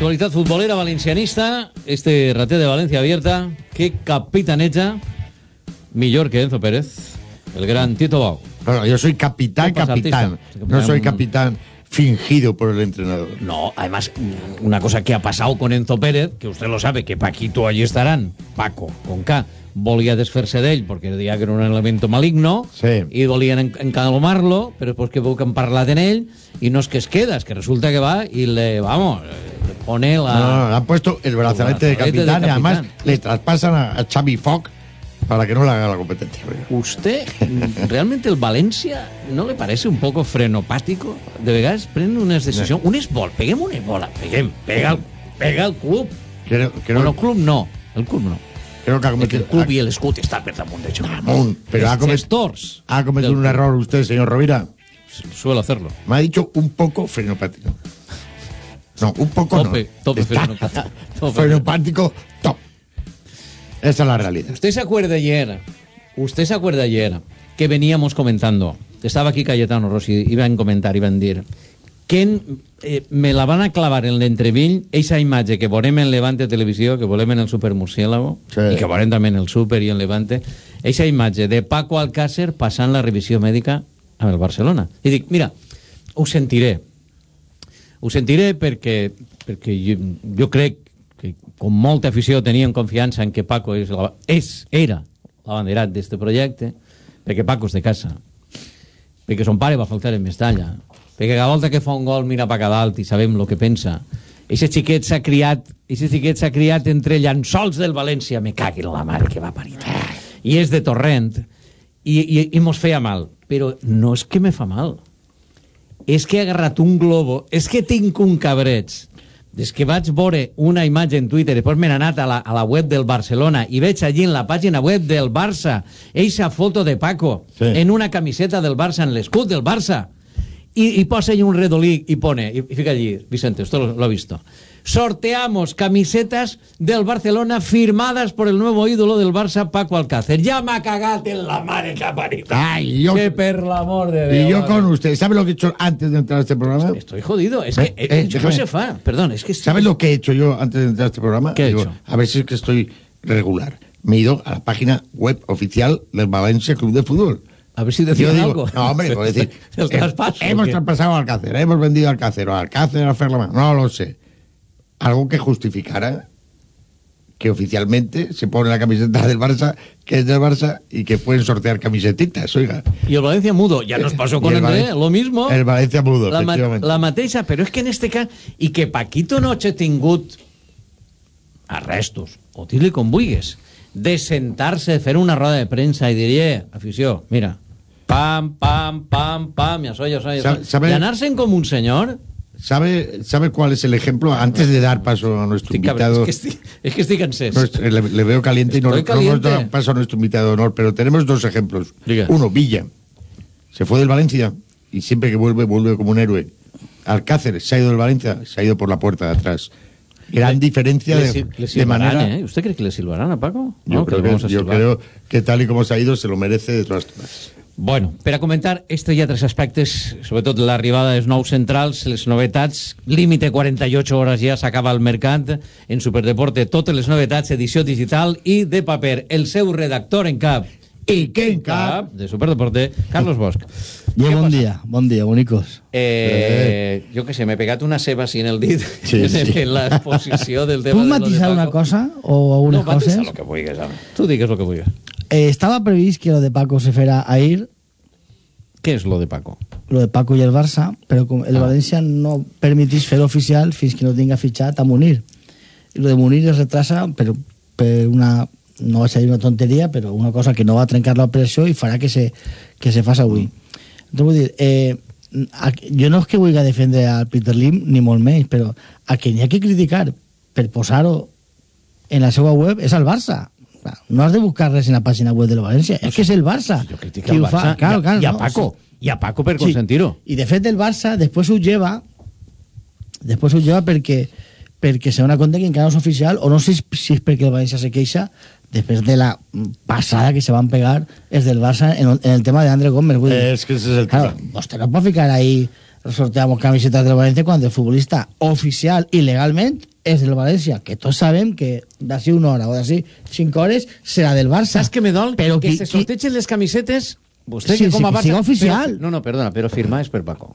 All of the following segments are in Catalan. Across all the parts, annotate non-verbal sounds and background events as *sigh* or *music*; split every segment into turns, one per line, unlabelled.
Actualidad futbolera valencianista, este raté de Valencia abierta, que capitaneja millor que Enzo Pérez, el gran Tito Bau.
Bueno, yo soy capitán,
¿Qué pasa,
capitán. No soy capitán fingido por el entrenador.
No, además, una cosa que ha pasado con Enzo Pérez, que usted lo sabe, que Paquito allí estarán, Paco, con K, volia desfer-se d'ell perquè deia que era un elemento maligno
Sí.
i volien en encalmar-lo, però després que veu que han parlat en ell i no és que es queda, és que resulta que va i le, vamos,
No, no, le han puesto el brazalete de
brazalete de
capitán, y además
capitán.
le traspasan a, Xavi Foc para que no le haga la competencia.
¿Usted, realmente el Valencia, no le parece un poco frenopático? De vegades pren unes decisions... Un esbol, peguem una bola, peguem, pega el, pega el club.
Creo, creo,
Bueno, el club no, el club no.
creo que ha
El,
cometido,
el club i l'escut està per damunt.
Damunt, pero ha comet- ha cometido un error usted, señor Rovira.
Suelo hacerlo.
Me ha dicho un poco frenopático. No, un poco
Tope,
no.
tope frenopático. *laughs*
Top. Esa es la realidad.
Usted se acuerda ayer, usted se acuerda ayer que veníamos comentando, estaba aquí Cayetano Rossi, iban a comentar, iban a dir, que eh, me la van a clavar en l'entrevill esa imatge que veurem en Levante Televisió, que veurem en el Super Murciélago,
Sí.
i que veurem també en el Super i en Levante, esa imatge de Paco Alcácer passant la revisió mèdica amb el Barcelona. I dic, mira, ho sentiré, ho sentiré perquè, perquè jo, jo crec que com molta afició tenien confiança en que Paco és, la, és era l'abanderat d'este projecte, perquè Paco és de casa, perquè son pare va faltar en Mestalla, perquè cada volta que fa un gol mira pa cada dalt i sabem el que pensa. Eixe xiquet s'ha criat, eixe xiquet s'ha criat entre llançols del València, me cagui en la mare que va parir. I és de Torrent, i, i, i mos feia mal. Però no és que me fa mal, és que he agarrat un globo, és que tinc un cabreig. Des que vaig veure una imatge en Twitter, després m'he anat a la, a la web del Barcelona i veig allí en la pàgina web del Barça eixa foto de Paco
Sí.
en una camiseta del Barça, en l'escut del Barça. Y, y posa ahí un redolí y pone, y, y fíjate allí, Vicente, esto lo, lo ha visto. Sorteamos camisetas del Barcelona firmadas por el nuevo ídolo del Barça, Paco Alcácer. Ya me ha cagado en la madre parido.
Ay, yo,
Que per l'amor de
y
Déu.
yo con usted, ¿sabe lo que he hecho antes de entrar a este programa?
Estoy jodido. Es que
Eh,
eh,
eh,
yo no se fa. Perdón, es que...
¿Sabes lo que he hecho yo antes de entrar a este programa?
¿Qué ha hecho?
A ver si es que estoy regular. Me he ido a la página web oficial del Valencia Club de Fútbol.
A ver si decían algo.
no, hombre, puedo *laughs* decir,
El
eh,
traspaso.
hemos traspasado al Alcácer, hemos vendido al Alcácer, o al Alcácer a Ferlamán, no lo sé. Algo que justificara que oficialmente se pone la camiseta del Barça, que es del Barça, y que pueden sortear camisetitas, oiga.
Y el Valencia mudo. Ya nos pasó
Y
con André,
Valencia-
lo mismo.
El Valencia mudo,
la,
efectivamente.
la mateixa, però és que en este cas... I que Paquito no hagi tingut arrestos, o dir-li com vulguis, de sentar-se, fer una roda de premsa i dir, afició, mira, pam, pam, pam, pam, soy, ja
Sabe-
soy.
sabe-
I anar-se'n com un senyor...
¿Sabe, ¿Sabe cuál es el ejemplo? Antes de dar paso a nuestro invitado...
és, que estic, és que estic encès.
No, es- le, le veo caliente y no,
Estoy
no
caliente.
dado paso a nuestro invitado de honor, pero tenemos dos ejemplos.
Diga.
Uno, Villa. Se fue del Valencia y siempre que vuelve, vuelve como un héroe. Alcácer se ha ido del Valencia, se ha ido por la puerta de atrás. Gran diferencia
le,
de,
le
de manera.
¿eh? ¿Usted cree que le silbarán a Paco?
Yo,
No,
creo que, yo creo que tal y como se ha ido se lo merece de todas todas.
Bueno, per a comentar, este hi ha tres aspectes, sobretot l'arribada dels nous centrals, les novetats, límite 48 hores ja s'acaba el mercat, en Superdeporte totes les novetats, edició digital i de paper. El seu redactor en cap i que en cap de Superdeporte, Carlos Bosch. Què
buen
passa?
día, buen día, bonicos.
Eh, jo que sé, m'he pegat una ceba sin el dit
Sí, *laughs*
en,
sí.
en la exposició del tema
¿Puedo
de lo de
una cosa o algunas
No, matisa
cosas?
lo que vulguis, home. Tu digues lo que vulguis.
Eh, estaba previsto que lo de Paco se fuera a ir,
Què és lo de Paco?
lo de Paco y el Barça, pero el
Ah.
Valencia no permitís fer oficial fins que no tenga fichat a Munir. Lo de Munir es retrasa, pero, per una, no va a ser una tontería, pero una cosa que no va a trencar la operació i farà que se, que se faça avui. Entonces, vull dir, eh, jo no és que vulgui defendre al Peter Lim, ni molt menys, però a qui n'hi ha que criticar per posar-ho en la seva web és al Barça. No has de buscar res en la pàgina web del València, és que és el Barça.
Jo critico al
ho fa.
Barça
Claro,
i, a,
claro,
i a
no,
Paco.
sí.
I a Paco per
Sí.
consentir-ho.
I de fet el Barça després ho lleva després ho lleva perquè perquè se dona compte que encara no és oficial o no sé si és perquè el València se queixa després de la passada que se van pegar els del Barça en, el- en el tema de Andre Gómez vull dir,
Es que ese es el
claro,
tema.
vostè no pot ficar ahí sorteamos camisetas del Valencia cuando el futbolista oficial y legalment és del València, que tots sabem que d'ací una hora o d'ací cinc hores serà del Barça.
Saps que me dol?
Però
que
qui-
se
qui-
sortegen les camisetes... Vostè
Sí,
que com
sí,
a Barça...
siga oficial.
Però, no, no, perdona, però firmar és per Paco.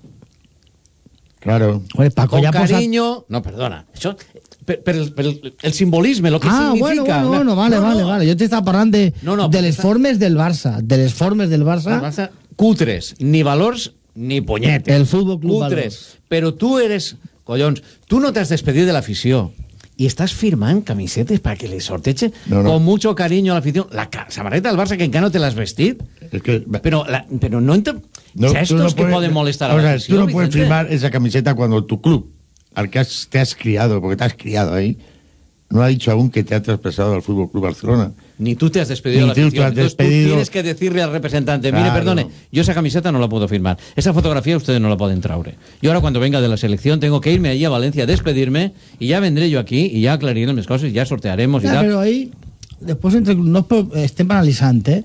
Claro.
Hombre, Paco
Con
posat...
cariño... No, perdona. Això... Per, per, el, per el, el simbolisme, el que
Ah,
significa...
bueno, bueno,
una-
bueno, vale,
No,
vale,
no.
vale. Jo t'estava parlant de,
No, no,
de les
està-
formes del Barça, de les formes del Barça.
El Barça, cutres, ni valors ni punyetes.
El Fútbol Club
Cutres. Però tu eres... Collons, tu no t'has despedit de l'afició i estàs firmant camisetes para que le sorteche
No, no.
con mucho cariño a la afición. La samarreta del Barça que encara no te l'has vestit.
Es que.
Pero, la, pero no ent...
No,
gestos
no
que
puedes-
poden molestar a la afició,
Tú no puedes
Vicente.
firmar esa camiseta cuando tu club, al que has- te has criado, porque te has criado ahí, no ha dicho aún que te ha traspasado al Fútbol Club Barcelona.
Ni tú te has despedido
Ni
de la
tú te has
tú
despedido.
tienes que decirle al representante, mire,
Claro.
perdone, yo esa camiseta no la puedo firmar. Esa fotografía ustedes no la pueden traure. Yo ahora cuando venga de la selección tengo que irme allí a Valencia a despedirme y ya vendré yo aquí y ya aclararé mis cosas y ya sortearemos y tal.
però ahí, després entre, no estem analitzant, eh?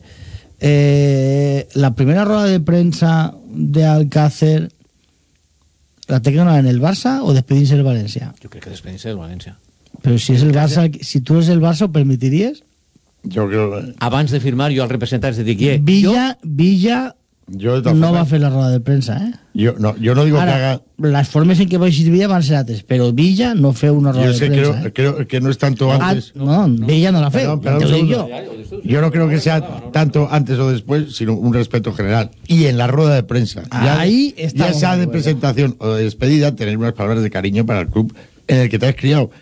eh? La primera roda de premsa de Alcácer la té en el Barça o despedint-se del València?
Yo creo que despedirse del Valencia.
Però si és el Barça, si tu eres el Barça, ho permitiries?
Yo creo.
Abans de firmar yo al representante de que
Villa, Villa
Yo, de todas
no
formas,
va fer la roda de premsa, eh?
yo, no, yo no digo que haga.
les formes en què va eixir Villa van ser altres, però Villa no feu una roda
Yo
de
sé,
premsa,
creo,
eh?
creo que no es tanto
Ah,
antes.
no, Villa no la fe,
Perdón, perdón,
te jo.
Yo no creo que sea tanto antes o después, sino un respeto general. Y en la rueda de prensa, ya,
Ahí
ya
estamos
sea
de
de presentación o de despedida, tener unas palabras de cariño para el club en el que te has criado.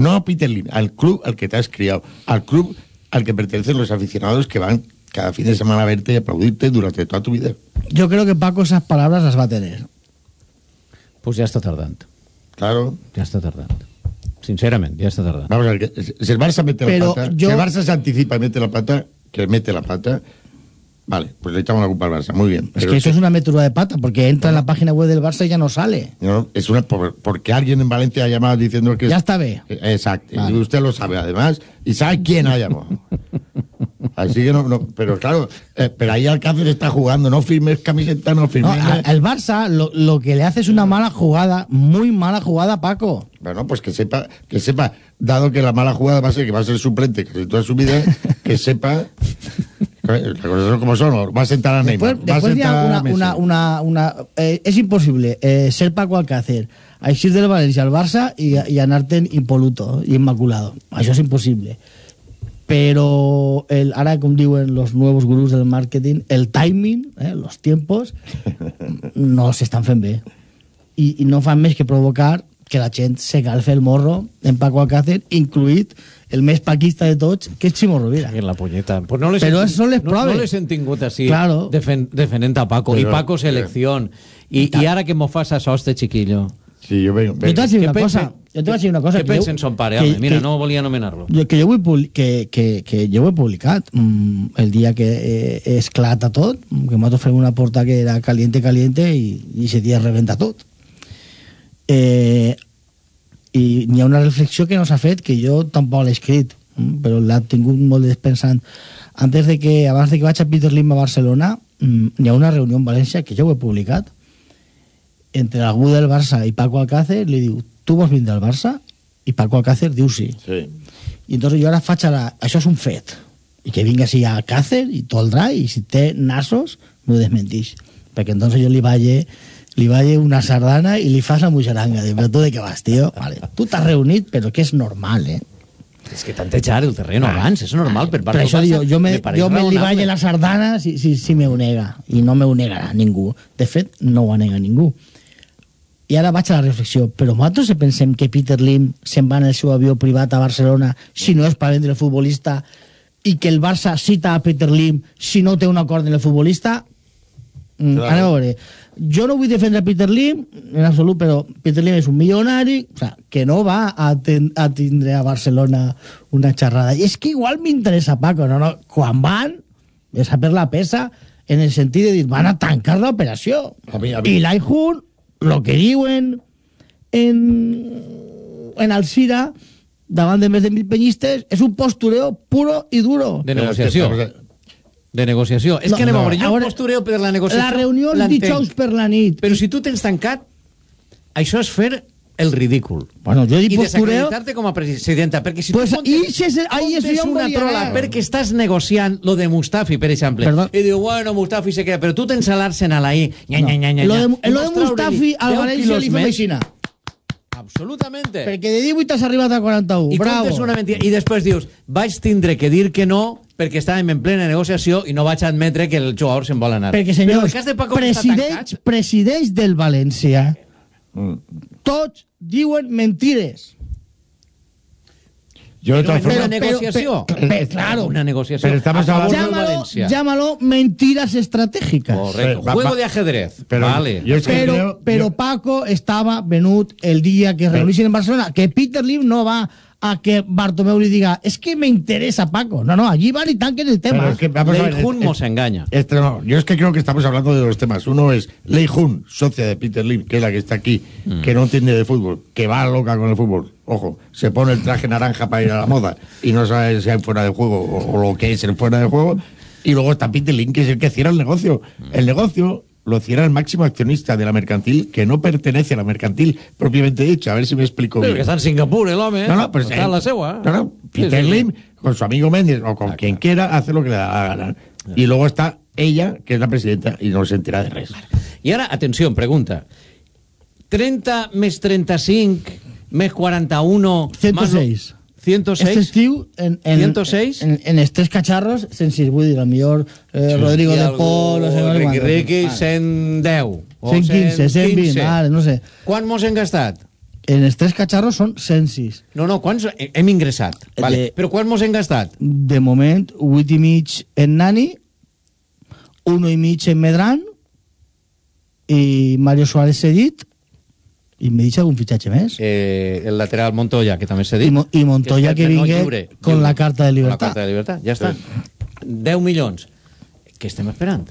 No a Peter Lim, al club al que te has criado, al club al que pertenecen los aficionados que van cada fin de semana a verte y aplaudirte durante toda tu vida.
Yo creo que Paco esas palabras las va a tener.
Pues ya está tardando.
Claro.
Ya está tardando. Sinceramente, ya está tardando.
Vamos a ver, si el Barça mete
Pero
la pata,
yo-
si el Barça se anticipa y mete la pata, que mete la pata, vale, pues le echamos la culpa al Barça, muy bien.
Es que eso es una metedura de pata, porque entra en la página web del Barça y ya no sale.
No, es una por- porque alguien en Valencia ha llamado diciendo que
Ya
es-
está bien.
Eh, Exacto.
Vale.
Y usted lo sabe además y sabe quién ha llamado. Así que no, no pero claro, eh, pero ahí Alcácer está jugando, no firmes camiseta, no
No,
firmes.
a- el Barça lo, lo que le hace es una mala jugada, muy mala jugada, Paco.
Bueno, pues que sepa, que sepa, dado que la mala jugada va a ser que va a ser suplente casi toda su vida, *laughs* que sepa las cosas son como son, va a sentar a Neymar,
Después, después
sentar
ya
a
una, una, una, una, eh, es imposible eh, ser Paco Alcácer, eixir del València al Barça i, i anar-te'n impoluto i immaculado. Això és impossible. Pero el, ahora, com diuen los nuevos gurús del marketing, el timing, eh, los tiempos, *laughs* no s'estan fent bé. I, I no fan més que provocar que la gent se galfe el morro en Paco Alcácer, incluït el més paquista de tots, que és Ximo Rovira.
En la puñeta. Pues no les
Pero
he-
eso son les
no,
pruebes.
no les he tingut así
Claro.
defen, defendent a Paco.
Pero-
y Paco selección. Y, y ahora que mo fas això, este chiquillo.
Sí, yo vengo,
Jo te vaig dir una cosa. Jo te vaig dir una cosa.
Què
que
pensen
jo-
son pare,
que-
home? Mira,
que-
no volia anomenar-lo.
Jo, que, jo vull publi- que, que, que jo ho he publicat mm, el dia que eh, esclata tot, que nosaltres fem una porta que era caliente, caliente i, i ese dia rebenta tot. Eh, I n'hi ha una reflexió que no s'ha fet, que jo tampoc l'he escrit, mm, però l'ha tingut molt de pensant. Antes de que, abans de que vaig a Peter Lim a Barcelona, mm, n'hi ha una reunió en València, que jo ho he publicat, entre algú del Barça i Paco Alcácer, li diu, tu vols vindre al Barça? I Paco Alcácer diu sí.
Sí.
I entonces jo ara faig ara... Això és un fet. I que vinga així a Alcácer i toldrà, i si té nassos, m'ho desmentix. Perquè entonces jo li valle, li valle una sardana i li fas la muixaranga. Dic, però tu de què vas, tio? Vale. Tu t'has reunit, però que és normal, eh?
És que tantejar el terreno abans, és normal per part
Per
del
això
Barça,
dic, jo me,
me
jo me li valle la sardana si, si, si me ho nega. I no me ho negarà ningú. De fet, no ho nega ningú. I ara vaig a la reflexió. Però nosaltres si pensem que Peter Lim se'n va en el seu avió privat a Barcelona si no és per vendre el futbolista i que el Barça cita a Peter Lim si no té un acord amb el futbolista Mm,
Claro.
anem a veure. Jo no vull defendre Peter Lim en absolut, però Peter Lim és un milionari o sea, que no va a, ten, a tindre a Barcelona una xerrada. I és que igual m'interessa, Paco. No, no. Quan van, és a per la pesa en el sentit de dir, van a tancar l'operació.
A mi- a mi-
I l'Aihun, lo que diuen en, en Alcira, davant de més de mil penyistes, és un postureo puro i duro.
De negociació.
estamos-
De negociació. És
No,
que anem a
no.
veure, jo
A veure,
postureo per la negociació.
La reunió
l'entenc.
dijous per la nit.
Però si tu tens tancat, això és fer el ridícul.
Bueno, jo dic
I
postureo...
desacreditar-te com a presidenta, perquè si
Pues
tu
se- se- ahí ja em
una trola perquè estàs negociant lo de Mustafi, per exemple,
Perdó.
i diu, bueno, Mustafi se queda, però tu tens a l'Arsenal ahí, nya, nya, nya, nya,
Lo de, lo de Mustafi al
10
València li aixina.
Absolutamente.
Perquè de 18 has arribat a 41.
I
Bravo.
comptes una mentida. I després dius, vaig tindre que dir que no perquè estàvem en plena negociació i no vaig admetre que el jugador se'n vol anar.
Perquè, senyors,
el cas de Paco està
presidents, presidents del València, tots diuen mentides.
Yo de
Però
todas
en una
formas...
negociació.
pero- pero- claro.
Una negociació.
Pero estamos
a favor del
hablando-
Llámalo,
València.
llámalo mentiras estratégicas.
Correcto.
Pero, va-
Juego
va-
de ajedrez.
Pero
vale.
yo es que
Pero,
creo-
pero
yo-
Paco estaba venut el día que reunissin en Barcelona. Que Peter Lim no va a que Bartomeu li diga es que me interesa Paco. No, no, allí van y tanquen el tema.
Pero es que vamos a ver,
Lei Jun
es-
mos engaña.
Este no, yo es que creo que estamos hablando de dos temas. Uno es Lei Jun, socia de Peter Lim, que es la que está aquí, que no entiende de fútbol, que va loca con el fútbol. Ojo, se pone el traje naranja para ir a la moda y no sabe si hay fuera de juego o, o lo que es el fuera de juego. Y luego está Peter Lim, que es el que cierra el negocio. El negocio lo cierra el máximo accionista de la mercantil, que no pertenece a la mercantil propiamente dicho. A ver si me explico bien.
que está en Singapur, el home.
No, no, pero
está
él-
la seua.
No, no,
Sí,
Peter
sí, sí.
Lim, con su amigo Méndez o con
Ah,
quien
claro.
quiera, hace lo que le da la gana. Y luego está ella, que es la presidenta, y no se entera de res.
I ara, atenció, pregunta. 30 més 35 més 41...
106.
Más, 106?
Este estiu, en, en,
106?
En, en els tres cacharros, 106, vull dir, el millor eh, Rodrigo
I
de Pol, no sé, no
Riqui. Riqui,
Vale.
110. o
115, 120, vale, no sé.
Quan mos hem gastat?
En els tres cacharros són 106.
No, no, quants hem ingressat? Vale.
De-
Però quan mos hem gastat?
De moment, 8 i mig en Nani, 1 i mig en Medran, i Mario Suárez cedit, i me deixa algun fitxatge més.
Eh, el lateral Montoya, que també s'ha dit.
I Mo- i Montoya que
és no,
vingué
lliure,
con
lliure.
la carta de
Con
libertad.
la carta de libertad, ja està. 10 milions. Què estem esperant?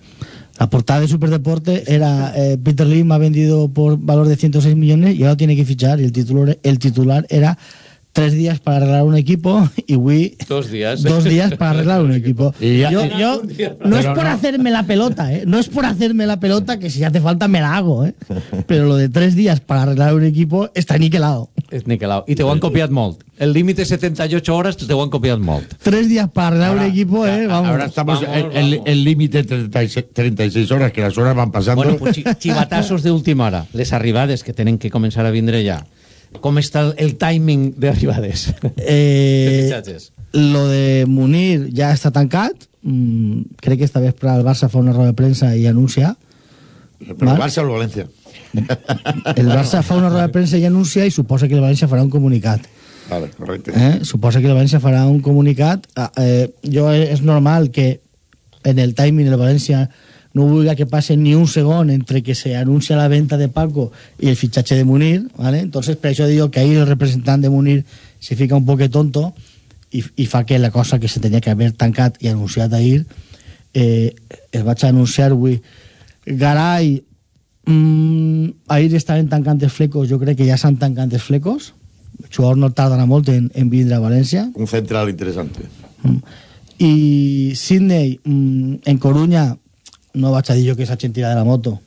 La portada de Superdeporte era eh, Peter Lim ha vendido por valor de 106 millones y ahora tiene que fichar. Y el titular, el titular era tres días para arreglar un equipo y Wii
Dos días.
dos días para arreglar un equipo.
Ya-
yo, yo- no es por
no.
hacerme la pelota, ¿eh? no es por hacerme la pelota que si hace falta me la hago, ¿eh? pero lo de tres días para arreglar un equipo está niquelado.
És niquelau. I te ho han copiat molt. El límit és 78 hores, te ho han copiat molt.
Tres días para arreglar un equipo, ¿eh? Vamos.
Ahora estamos
Vamos,
en el-
vamos.
el límite de 36, 36 horas, que las horas van pasando.
Bueno, pues, chi- xivatassos d'última hora. Les arribades que tenen que començar a vindre ja. Com està el, el timing d'arribades?
Eh, lo de Munir ja està tancat. Mm, crec que esta vespre el Barça fa una roda de premsa i anuncia.
Pero
Val.
Barça o el Valencia.
El Barça fa una roda de premsa i anuncia i suposa que el València farà un comunicat.
Vale, correcto.
Eh? Suposa que el València farà un comunicat. Ah, Eh, jo és normal que en el timing el València no vulgui que passe ni un segon entre que se anuncia la venta de Paco y el fichaje de Munir, ¿vale? Entonces, per això digo que ahí el representant de Munir se fica un poc tonto i, i fa que la cosa que se tenia que haver tancat i anunciat ahir eh, es vaig anunciar avui. Garay, mm, ahir estaven tancant els flecos, jo crec que ja s'han tancat els flecos. El jugador no tardarà molt en, en vindre a València.
Un central interesante.
Mm. I Sydney, mm, en Coruña, no vaig a dir jo que s'hagin tirat de la moto,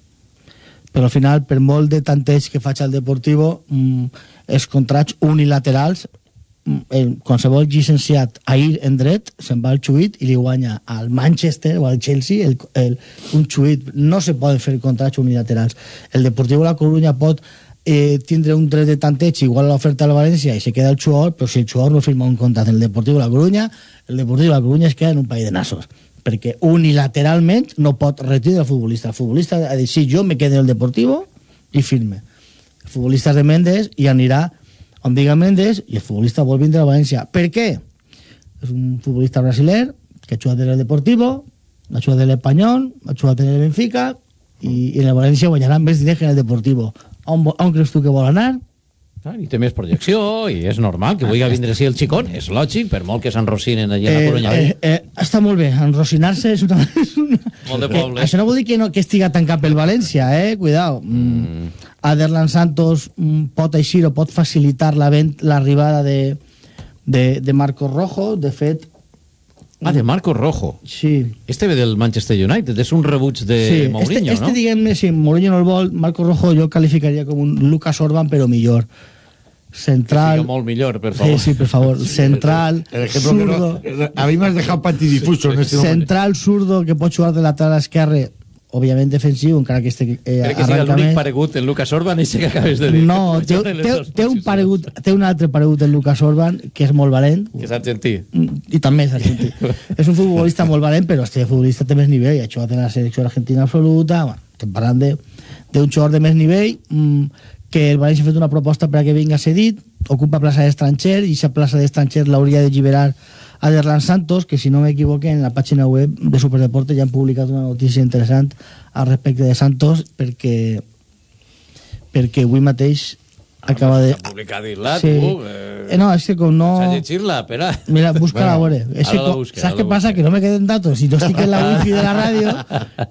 però al final, per molt de tanteig que faig al Deportivo, mm, els contrats unilaterals, mm, qualsevol llicenciat ahir en dret se'n va al xuit i li guanya al Manchester o al Chelsea el, el, un xuit. No se poden fer contrats unilaterals. El Deportivo de la Coruña pot eh, tindre un dret de tanteig igual a l'oferta del València i se queda el jugador, però si el jugador no firma un contracte en el Deportivo de la Coruña, el Deportivo de la Coruña es queda en un país de nassos perquè unilateralment no pot retirar el futbolista. El futbolista ha de sí, jo me quedo en el Deportivo i firme. El futbolista de Mendes i anirà on diga Mendes i el futbolista vol vindre a València. Per què? És un futbolista brasiler que ha jugat en el Deportivo, ha jugat en l'Espanyol, ha jugat en el Benfica i, i en el València guanyarà més diners que en el Deportivo. On, on creus tu que vol anar?
Ah, I té més projecció, i és normal que vulgui vindre així el xicón. És lògic, per molt que s'enrocinen allà a la Corunya.
eh, eh, està molt bé, enrocinar-se és una... *laughs* És una...
Molt de
que,
poble.
això no vol dir que, no, que estiga tancat pel València, eh? Cuidao. Mm. Aderlan Santos mm, pot eixir o pot facilitar la vent- l'arribada de, de, de Marcos Rojo. De fet,
Ah, de Marco Rojo.
Sí.
Este ve del Manchester United, és un rebuig de
sí,
Mourinho,
este, este
no?
diguem-ne, si Mourinho no el vol, Marco Rojo jo calificaria com un Lucas Orban, però millor. Central...
Molt millor, per favor.
Sí, sí, por favor. Central,
El
zurdo,
no, a mí me has dejado patidifuso en este momento.
central zurdo que pot jugar de lateral esquerre, òbviament defensiu, encara que este eh,
Crec que sigui l'únic paregut en Lucas Orban i que acabes de dir.
No, té, *laughs* té, té, un paregut, té un altre paregut en Lucas Orban, que és molt valent,
Que és argentí.
i també és argentí. *laughs* és un futbolista molt valent, però este futbolista té més nivell, ha jugat en la selecció argentina absoluta, bueno, estem parlant de- d'un jugador de més nivell, mm, que el València ha fet una proposta per a que vinga cedit, ocupa plaça d'estranger, i aquesta plaça d'estranger l'hauria de lliberar a Derlan Santos, que si no m'equivoque en la pàgina web de Superdeporte ja han publicat una notícia interessant al respecte de Santos, perquè perquè avui mateix acaba de...
Està publicat-la,
Sí.
tu. Eh,
Eh, no, és que com no...
S'ha llegir-la, espera.
Mira, busca-la a
Bueno,
veure. És
ara
que,
la busque,
saps què passa?
busque.
Que no me queden datos. Si no estic en la wifi de la ràdio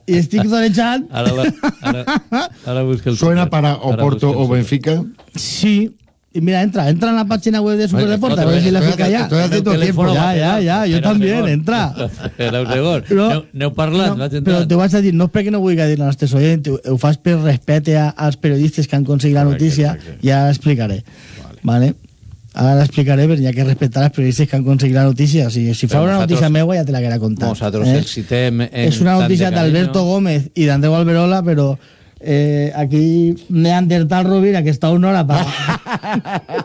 i estic donejant...
Ara, la, ara, ara busca el
Suena para
Ara
Oporto
busca el
o. Benfica.
Sí. Y mira, entra, entra en la página web de Superdeporte, a
Estoy-
ver si la fica ya.
estoy haciendo tiempo.
teléfono
Ya, ya, ya, també,
segon.
entra. *laughs*
Segon. *laughs*
No.
N'heu parlat,
No, però te vaig a dir, no és perquè no vulgui dir als nostres oients, ho, fas per respecte a, als periodistes que han aconseguit la notícia,
correcte.
ja l'explicaré. Vale. Ara l'explicaré, però hi ha que respectar els periodistes que han aconseguit la notícia. O sigui, si
Però
fa una notícia meua ja te la queda contar.
Nosaltres el citem en
És una
tant de
notícia d'Alberto Gómez i d'Andreu Alberola, però eh, aquí Neandertal Rovira, que està una hora para... *laughs*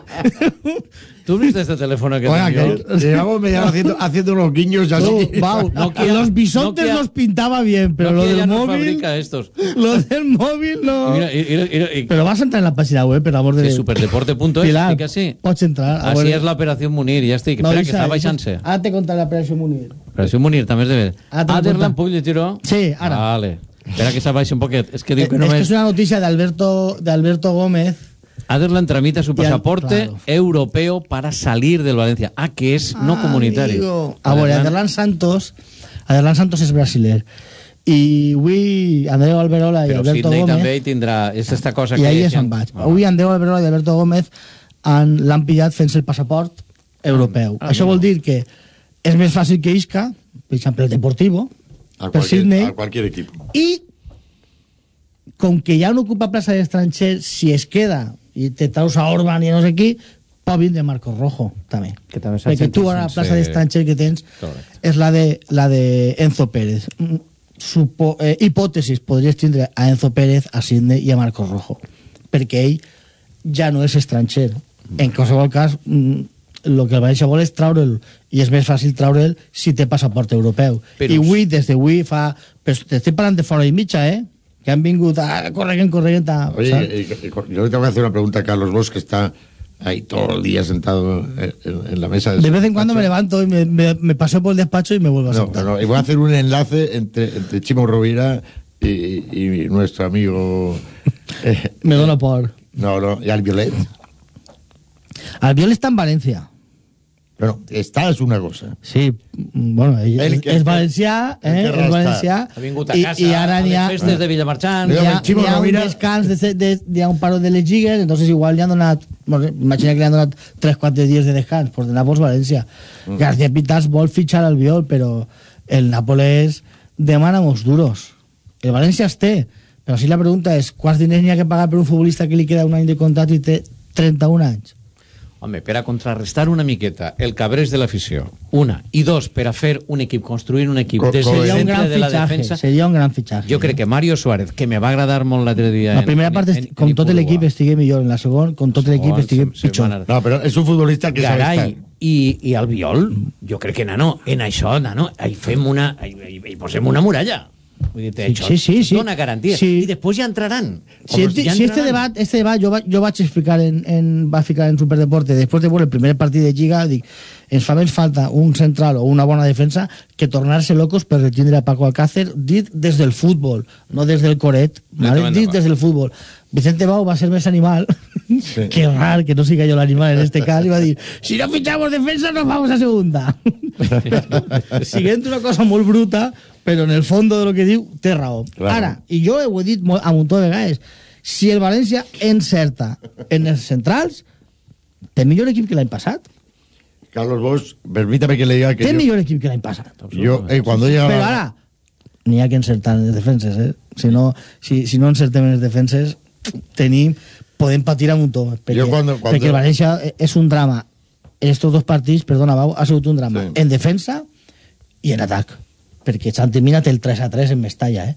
¿Tú viste este teléfono que
Oiga, que llevamos media hora haciendo, haciendo unos guiños ya
No,
así.
Bau, *laughs*
Nokia-
que los bisontes
Nokia-
los pintaba bien, pero
Nokia
lo del
no
móvil...
fabrica estos.
Lo del móvil no...
Mira, y, y- y-
Pero vas a entrar en la página web, per amor de
que
Déu.
superdeporte.es,
Pilar,
estic així.
pots entrar. a
Així
veure.
és l'operació Munir, ja estic.
No,
Espera, que està
Isa,
baixant-se.
Ara te contaré l'operació Munir.
Operació Munir també és de ver.
Ara
Aderland,
conta.
puc llegir-ho?
Sí, ara.
Vale. Espera que s'abaixi un poquet. És que diu
Eh,
que
es que
només...
es una noticia de Alberto, de Alberto Gómez.
Aderland tramita su pasaporte
claro.
europeo para salir del Valencia. Ah, que es no comunitario.
Amigo. A veure, Aderlan Santos... Aderlan Santos és brasiler. I avui Andreu Alberola i
Però
Alberto
Sidney
Gómez...
també hi tindrà... És esta cosa
I
que...
ahí és
ja-
on vaig.
Ah.
Avui Andreu Alberola i Alberto Gómez han- l'han pillat fent-se el passaport europeu.
Ah,
Això vol dir que és més fàcil que isca, per exemple, el Deportivo,
A cualquier,
Sydney,
a cualquier equipo.
i com que ja no ocupa plaça d'estranger, si es queda i te traus a Orban i no sé qui, pot vindre Marcos Rojo, també.
Que també
Perquè tu ara la plaça d'estranger que tens
Correcte.
és la de, la de Enzo Pérez. Mm, Supo, eh, hipòtesis, podries tindre a Enzo Pérez, a Sidney i a Marcos Rojo, perquè ell ja no és estranger. En qualsevol cas, mm, el que el València vol és traure'l, i és més fàcil traure'l si té passaport europeu.
Però-
I avui, des d'avui, fa... Però t'estic parlant de fora i mitja, eh? Que han vingut a corregent, corregent... A,
Oye, y- y- yo le tengo que hacer una pregunta a Carlos Bosch, que está ahí todo el día sentado en, en- la mesa.
de vez en cuando me levanto y me, me, me paseo por el despacho y me vuelvo a
No,
sentar.
no, no, y voy a hacer un enlace entre, entre Chimo Rovira y, y nuestro amigo. eh, *laughs*
Me dona por...
no, no, y al Violet.
Albiol está en Valencia.
Bueno, está es una cosa.
Sí, bueno, ell,
El
és,
que-
és valencià,
el
eh? és valencià.
Ha vingut a
i,
casa
i ara
a les festes de Villamarchant.
Mira,
ha, n'hi ha un descans, de, de, n'hi ha un paro de les lligues, entonces igual li han donat, bueno, imagina que li han donat 3-4 dies de descans, pues de Nàpols València.
Mm.
García Pitas vol fitxar al Viol, però el Nàpoles demana molts duros. El València es té, però si la pregunta és quants diners n'hi ha que pagar per un futbolista que li queda un any de contracte i té 31 anys?
Home, per a contrarrestar una miqueta el cabrés de l'afició, una. I dos, per a fer un equip, construir un equip
Co-
des del
Seria un
centre
gran
de la
fitxatge,
defensa.
seria un gran fitxatge.
Jo crec que Mario Suárez, que me va agradar molt l'altre dia...
La primera
en-
part,
en- en
com tot l'equip estigui millor, en la segona, com tot l'equip estigui
se- se
pitjor.
a-
No, pero es un futbolista que sabe
Garay
estar.
i, i Albiol, jo crec que, nano, en això, nano, hi fem una... Hi, hi, hi posem una muralla. Vull dir,
Sí,
això
sí, sí, sí.
dona garantia.
Sí.
I després ja entraran.
Si, este,
ja
si este
entraran.
debat, este debat jo, va, jo vaig explicar en, en, va ficar en Superdeporte després de veure el primer partit de Lliga dic, ens fa més falta un central o una bona defensa que tornar-se locos per retindre a Paco Alcácer dit des del futbol, no des del coret ¿vale? Dit des del futbol Vicente Bau va ser més animal *laughs* que rar que no siga yo el animal en este cas i va dir, si no fichamos defensa nos vamos a segunda *laughs* *laughs* siguent una cosa molt bruta però en el fondo de lo que diu té raó
Claro.
ara, i jo ho he dit a un muntó de vegades si el València encerta en els centrals té millor equip que l'any passat
Carlos Bosch, permítame que le diga que
Té
yo,
millor equip que l'any passat.
yo, eh, cuando llega
Però ara, n'hi ha que encertar en les defenses, eh? Si no, si, si no encertem en les defenses, tenim, podem patir a muntó. Perquè,
Jo cuando- cuando-
perquè el València és un drama. En estos dos partits, perdona, Bau, ha sigut un drama.
Sí.
En defensa i en atac. Perquè Santi Mina té el 3 a 3 en Mestalla, eh?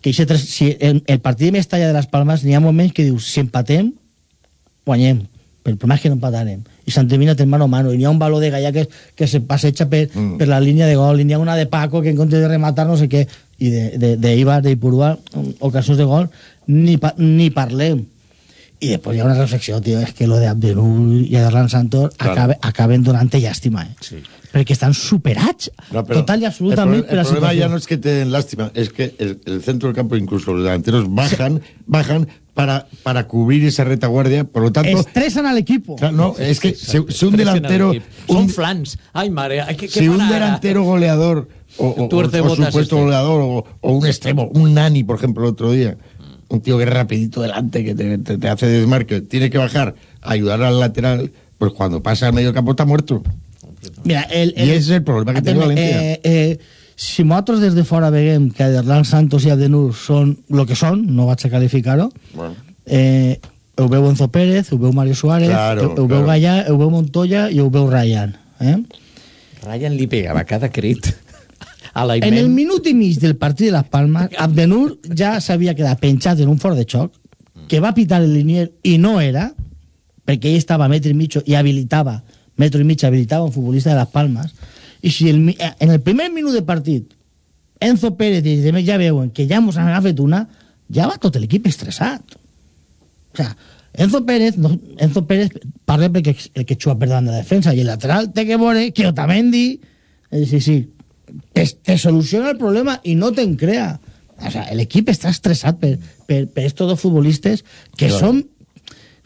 Que eixe tres, si en el partit de Mestalla de les Palmes n'hi ha moments que dius, si empatem, guanyem. Però el problema és que no empatarem. I Santi Mina té el mano a mano. I n'hi ha un valor de Gallà que, que se passeja per,
Mm.
per la línia de gol. I n'hi ha una de Paco que en compte de rematar no sé què. I de, de, de Ibar, de Ipurua, ocasions de gol, ni, pa, ni parlem. I després hi ha una reflexió, tio, és que lo de Abdenur i Adarlan Santos
Claro.
acabe, acaben donant-te llàstima, eh?
Sí.
Perquè estan superats,
No, pero
total i
el
absolutament,
pro- El problema
situació.
ya no es que te den lástima, es que el, el centro del campo, incluso los delanteros, bajan, bajan para, para cubrir esa retaguardia. Por lo tanto,
Estresan al equipo.
claro, no, es que si, si un delantero.
Son flans. Ay, mare, hay que,
si un delantero goleador o, o, o- o supuesto
este.
goleador o, o un extremo, un nani, por ejemplo, el otro día, un tío que es rapidito delante, que te, te- te hace desmarque, tiene que bajar a ayudar al lateral, pues cuando pasa al medio campo está muerto.
Mira, el,
I ese és el problema que té València.
Eh, eh, si nosaltres des de fora veiem que Aderlan Santos i Abdenur són el que són, no vaig a qualificar-ho,
Bueno.
eh, ho veu Enzo Pérez, ho veu Mario Suárez,
Claro,
ho, ho veu
claro.
Gallà, ho veu Montoya i ho veu Ryan. Eh?
Ryan li pegava cada crit a la
En el minut i mig del partit de les Palmes, Abdenur ja s'havia quedat penjat en un fort de xoc, que va pitar el linier i no era, perquè ell estava a metre i mig i habilitava, metro i mig habilitava un futbolista de les Palmes, i si el, eh, en el primer minut de partit Enzo Pérez i demés ja veuen que ja mos han agafat una, ja va tot l'equip estressat. O sea, Enzo Pérez, no, Enzo Pérez parla perquè el que juga per davant de la defensa i el lateral té que veure que Otamendi eh, sí, sí, te, te soluciona el problema i no te'n crea. O sea, l'equip està estressat per, per, per estos dos futbolistes que
Claro.
són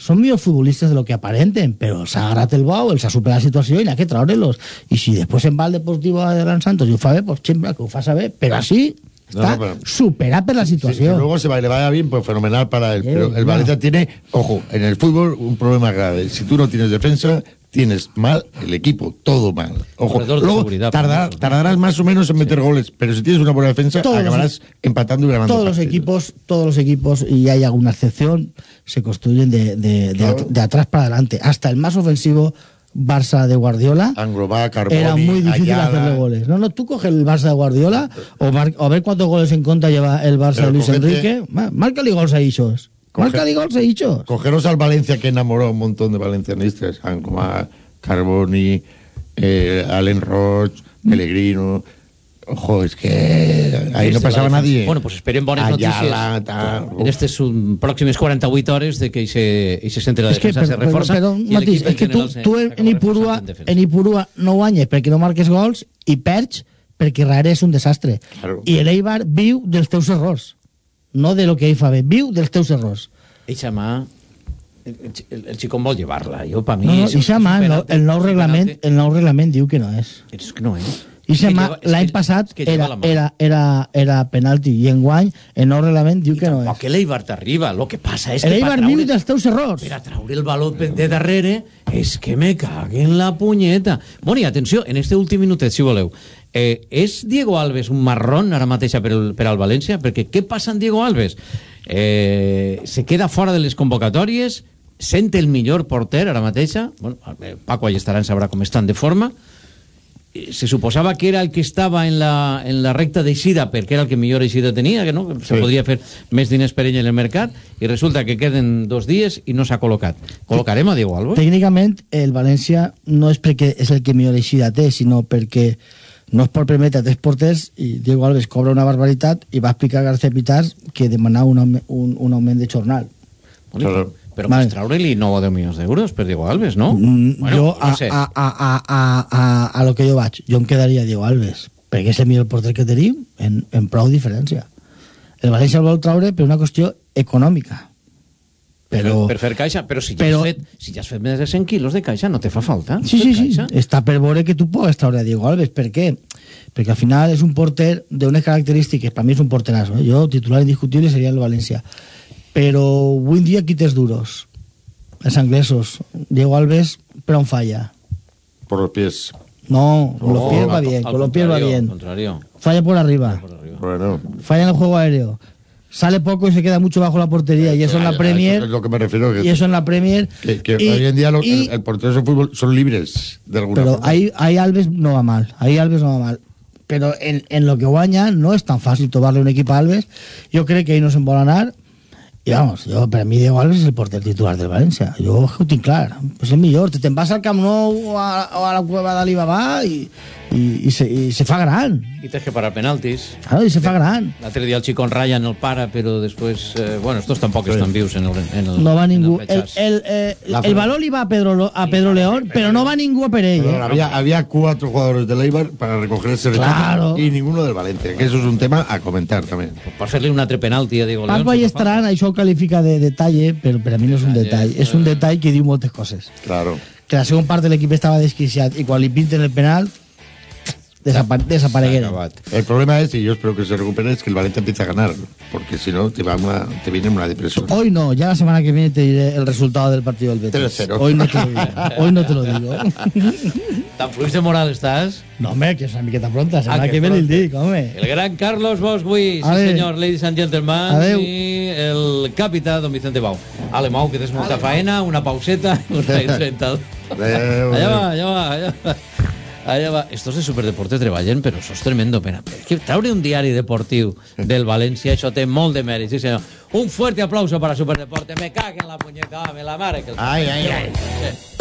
són millors futbolistes de lo que aparenten, però s'ha agarrat el bou, els ha superat la situació i n'ha que treure-los. I si després en va al Deportivo de Gran Santos i ho fa bé, pues sempre que ho fa saber, però així
No, no,
la
Si, si luego se va, le vaya bien, pues fenomenal para él. Pero el. Valencia tiene, ojo, en el fútbol un problema grave. Si tú no tienes defensa, tienes mal el equipo, todo mal. Ojo, luego tardará- tardarás más o menos en meter goles, pero si tienes una buena defensa,
Todos los-
acabarás empatando y ganando.
todos los equipos, todos los equipos, y hay alguna excepción, se construyen de, de, de,
Claro.
de atrás para adelante. Hasta el más ofensivo Barça de Guardiola
Anglobá, Carboni,
era muy difícil
Ayala.
hacerle goles. No, no, tú coges el Barça de Guardiola o, mar- o ver cuántos goles en contra lleva el Barça
Pero
de Luis
cogete-
Enrique. Márcale goles a ellos.
Coge-
Márcale goles a ellos.
Cogeros al Valencia que enamoró a un montón de valencianistas, Anglobá, Carboni, eh, Allen Roch, Pellegrino. Ojo, es que ahí no pasaba
la
nadie.
Bueno, pues esperem bones
Ayala,
notícies
tal,
en aquestes um, pròximes 48 hores de que ese, ese centre de
Es que,
defensa se reforça i
Matis,
l'equip en
es que tu,
se-
tu en, Ipurua,
en
Ipurua no guanyes perquè no marques gols i perds perquè darrere és un desastre.
Claro.
I l'Eibar viu dels teus errors. No de lo que ell fa bé, viu dels teus errors.
Eixa mà, el, el, el xicón vol llevar-la. Jo, per mi...
No, no, i
un
mà, el, el nou reglament, el nou reglament diu que no és.
És que no és.
I
és
l'any passat
que
era,
la
era, era, era penalti i enguany el nou reglament diu que no és.
que l'Eibar t'arriba. Lo que passa és que
L'Eibar viu dels teus errors.
per a traure el valor de darrere és que me caguen la punyeta. Bueno, i atenció, en este últim minutet, si voleu, eh, és Diego Alves un marrón ara mateix per, el, per al València? Perquè què passa amb Diego Alves? Eh, se queda fora de les convocatòries, sent el millor porter ara mateixa, bueno, Paco estarà en sabrà com estan de forma, Eh, se suposava que era el que estava en la, en la recta d'eixida perquè era el que millor eixida tenia, que no? que se
Sí.
podria fer més diners per ell en el mercat i resulta que queden dos dies i no s'ha col·locat. Col·locarem a Diego Alves?
Tècnicament, el València no és perquè és el que millor eixida té, sinó perquè no es pot permetre tres porters i Diego Alves cobra una barbaritat i va explicar a García Pitar que demanava un, un, un augment de jornal.
Bueno,
Claro.
Però
Vale.
traure-li 9 o 10 milions d'euros per Diego Alves, no?
Mm,
bueno,
jo, a,
no sé.
a, a, a, a, a, a lo que jo vaig, jo em quedaria Diego Alves, perquè és el millor porter que tenim en, en prou diferència. El València el vol traure per una qüestió econòmica. Però...
per fer caixa, però si ja,
però-
has fet, si ja has fet més de 100 quilos de caixa, no te fa falta.
Sí, sí, sí.
caixa.
Està per veure que tu pugues treure a Diego Alves. Per què? Perquè al final és un porter d'unes característiques. Per mi és un porterazo. Eh? Jo, titular indiscutible seria el València. Però avui en dia quites duros. Els anglesos. Diego Alves, però on falla.
Por los pies.
No, con los
No,
pies va bien, con los pies va bien.
contrario.
Falla por arriba,
Por arriba.
Bueno.
falla en el juego aéreo. Sale poco y se queda mucho bajo la portería. Y eso en la
eso
Premier.
es lo que me refiero.
Y eso en la Premier.
que- que
y-
hoy en día lo-
y-
el, el portero de fútbol son libres de alguna
Pero
forma.
ahí, ahí Alves no va mal. Ahí Alves no va mal. Pero en, en lo que guaña no es tan fácil tomarle un equipo a Alves. Yo creo que ahí no se embolanar. Y vamos, yo, para mí Diego Alves es el portero titular del Valencia. Yo ho tinc clar. Pues el millor. Te te'n vas al Camp Nou o a, o a la cueva d'Alibaba i, i, i, se, i se fa gran.
Y tienes que parar penaltis.
Claro, i se fa gran.
L'altre dia el Chicón Ryan el para, però després... Eh, bueno, estos tampoc estan vius en el, en el
No va ningú.
En
El,
el,
el, eh,
La
el balón li va a Pedro, a Pedro León, però no va ningú a per ell. Eh?
había, había cuatro jugadores del Eibar para recoger ese
Claro.
y ninguno del Valencia, que eso es un tema a comentar también.
per fer-li un altre penalti a Diego León.
Paco Ayestarán, això ho califica de detalle, però per a mi no és un
Detalle,
detall. És un detall que diu moltes coses.
Claro.
Que la segona part de l'equip estava desquiciat i quan li pinten el penal desapa.
El problema es, y yo espero que se recupere, es que el Valencia empiece a ganar, porque si no te, va una, te viene una depresión.
Hoy no, ya la semana que viene te diré el resultado del partido del Betis.
3-0.
Hoy no te lo digo. Hoy no te lo digo. *laughs*
Tan fluix de moral estàs?
No, home, que és una miqueta pronta. La
Ah,
semana
que
que viene el dic, home.
El gran Carlos Bosgui, sí senyor, ladies and gentlemen,
Adeu.
i el capità don Vicente Bau. Ale, Mau, que tens molta faena, una pauseta, *laughs* una. *laughs*
Adeu.
Allà va, allà va, allà va. Allà va. Estos de Superdeporte treballen, però això és tremendo. Pena. És que traure un diari deportiu del València, això té molt de mèrit, sí senyor. Un fuerte aplauso para Superdeporte. Me cague en la punyeta, me la mare que... els-
Ai, ai, ai.
Sí.